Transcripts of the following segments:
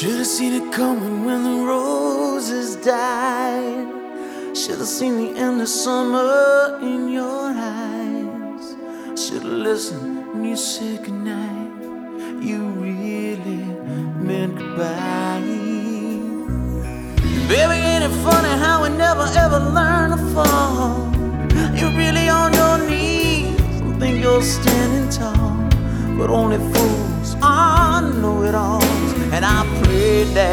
Should've seen it coming when the roses died. Should've seen the end of summer in your eyes. Should've listened when you said goodnight. You really meant goodbye. Baby, ain't it funny how we never ever learn to fall? You're really on your knees and think you're standing tall, but only fools are know-it-alls, and I played that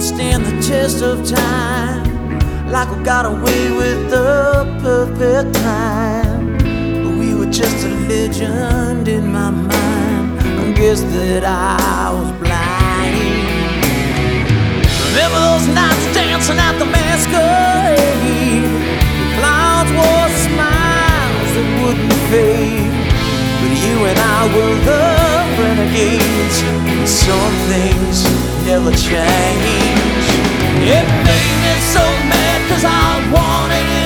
stand the test of time. Like we got away with the perfect crime. But we were just a legend in my mind. I guess that I was blind. Remember those nights dancing at the masquerade? The clouds wore smiles that wouldn't fade. But you and I were the renegades. Some things feel a change. It made me so mad cause I wanted it.